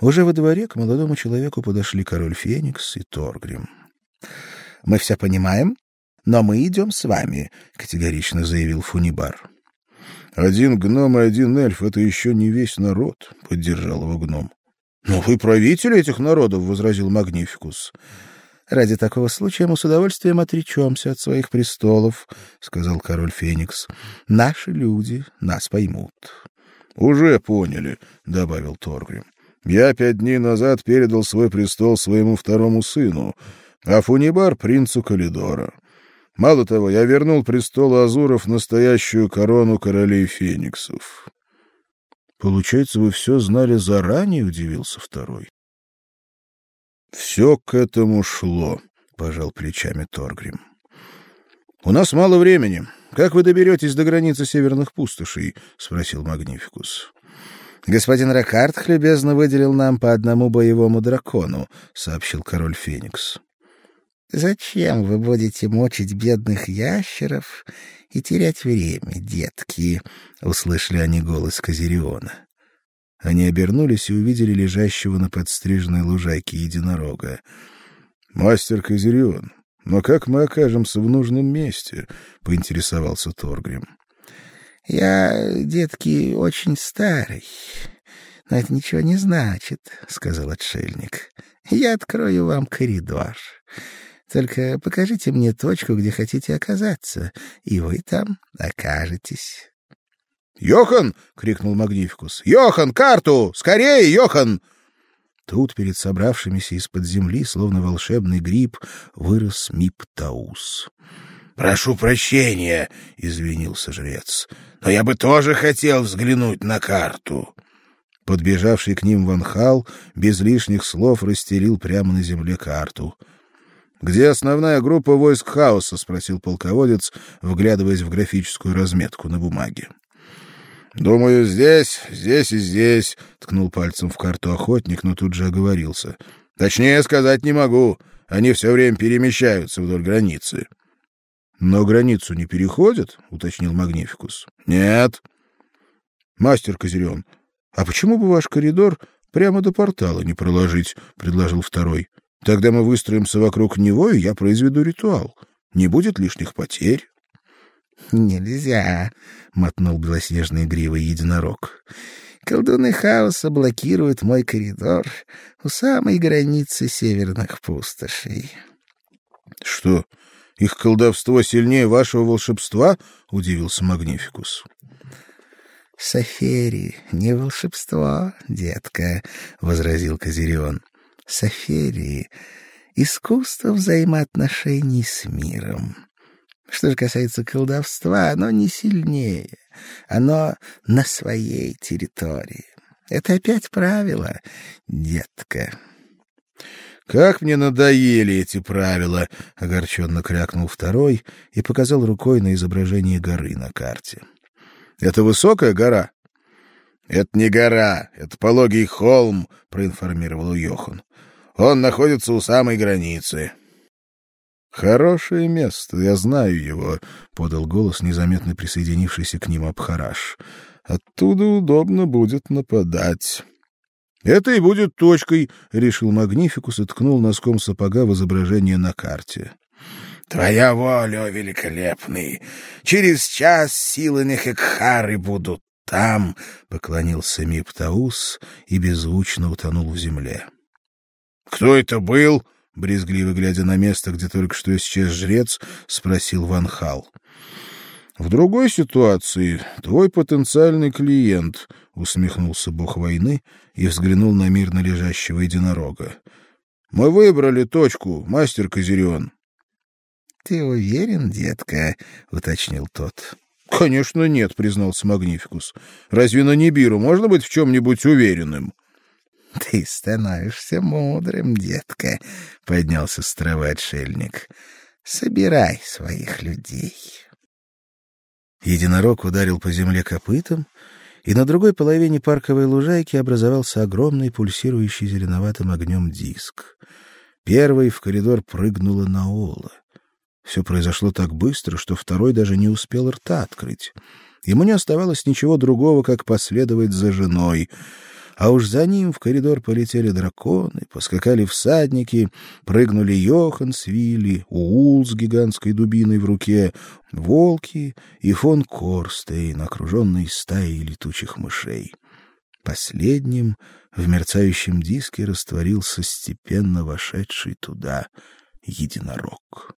Уже во дворе к молодому человеку подошли король Феникс и Торгрим. Мы все понимаем, но мы идем с вами, категорично заявил Фунибар. Один гном и один эльф это еще не весь народ, поддержал его гном. Но вы правитель этих народов, возразил Магнификус. Ради такого случая мы с удовольствием отречемся от своих престолов, сказал король Феникс. Наши люди нас поймут. Уже поняли, добавил Торгрим. Я пять дней назад передал свой престол своему второму сыну, а Фунибар принцу Калидора. Мало того, я вернул престолу Азуров настоящую корону королей Фениксов. Получается, вы все знали заранее, удивился второй. Все к этому шло, пожал плечами Торгрим. У нас мало времени. Как вы доберетесь до границы северных пустошей? спросил Магнификус. Господин Ракард любезно выделил нам по одному боевому дракону, сообщил король Феникс. Зачем вы будете мучить бедных ящеров и терять время, детки? услышали они голос Козериона. Они обернулись и увидели лежащего на подстриженной лужайке единорога. Мастер Козерион, но как мы окажемся в нужном месте? поинтересовался Торгрим. Я, детки, очень старый. Но это ничего не значит, сказал отшельник. Я открою вам коридор. Только покажите мне точку, где хотите оказаться, и вы там окажетесь. «Йохан!» — крикнул Магнификус. «Йохан, карту! Скорее, Йохан!» Тут перед собравшимися из-под земли, словно волшебный гриб, вырос Миптаус. «Прошу прощения», — извинился жрец, — «но я бы тоже хотел взглянуть на карту». Подбежавший к ним Ванхал без лишних слов расстелил прямо на земле карту — где основная группа войск хаоса, спросил полководец, вглядываясь в графическую разметку на бумаге. Думаю, здесь, здесь и здесь, ткнул пальцем в карту охотник, но тут же оговорился. Точнее сказать не могу. Они все время перемещаются вдоль границы. Но границу не переходят, уточнил Магнификус. Нет. Мастер Козерён, а почему бы ваш коридор прямо до портала не проложить, предложил второй. Тогда мы выстроимся вокруг него, и я произведу ритуал. Не будет лишних потерь. Нельзя, мотнул белоснежный гривой единорог. Колдуны хаоса блокируют мой коридор у самой границы северных пустошей. Что? Их колдовство сильнее вашего волшебства? удивился Магнификус. Сафери, не волшебство, детка, возразил Козерион. Саферии искусство взаимоотношений с миром. Что же касается колдовства, оно не сильнее. Оно на своей территории. Это опять правило, детка. Как мне надоели эти правила, огорченно крякнул второй и показал рукой на изображение горы на карте. Это высокая гора. Это не гора, это пологий холм, проинформировал Йохан. Он находится у самой границы. Хорошее место, я знаю его, подал голос незаметно присоединившийся к ним Абхараш. Оттуда удобно будет нападать. Это и будет точкой, решил Магнификус и ткнул носком сапога в изображение на карте. Твоя воля, великолепный. Через час силы Нехекхары будут там, поклонился Миптаус и беззвучно утонул в земле. Кто это был? брезгливо глядя на место, где только что исчез жрец, спросил Ван Хал. В другой ситуации твой потенциальный клиент, усмехнулся бог войны и взглянул на мирно лежащего единорога. Мы выбрали точку, мастер Козерион. Ты уверен, детка, уточнил тот. Конечно, нет, признался Магнификус. Разве на Нибиру можно быть в чем нибудь уверенным? — Ты становишься мудрым, детка, — поднялся с травы отшельник. — Собирай своих людей. Единорог ударил по земле копытом, и на другой половине парковой лужайки образовался огромный пульсирующий зеленоватым огнем диск. Первый в коридор прыгнула Наола. Все произошло так быстро, что второй даже не успел рта открыть. Ему не оставалось ничего другого, как последовать за женой — а уж за ним в коридор полетели драконы, поскакали всадники, прыгнули Йохан с Вилли, Уул с гигантской дубиной в руке, волки и фон Корстейн, окруженный стаей летучих мышей. Последним в мерцающем диске растворился степенно вошедший туда единорог.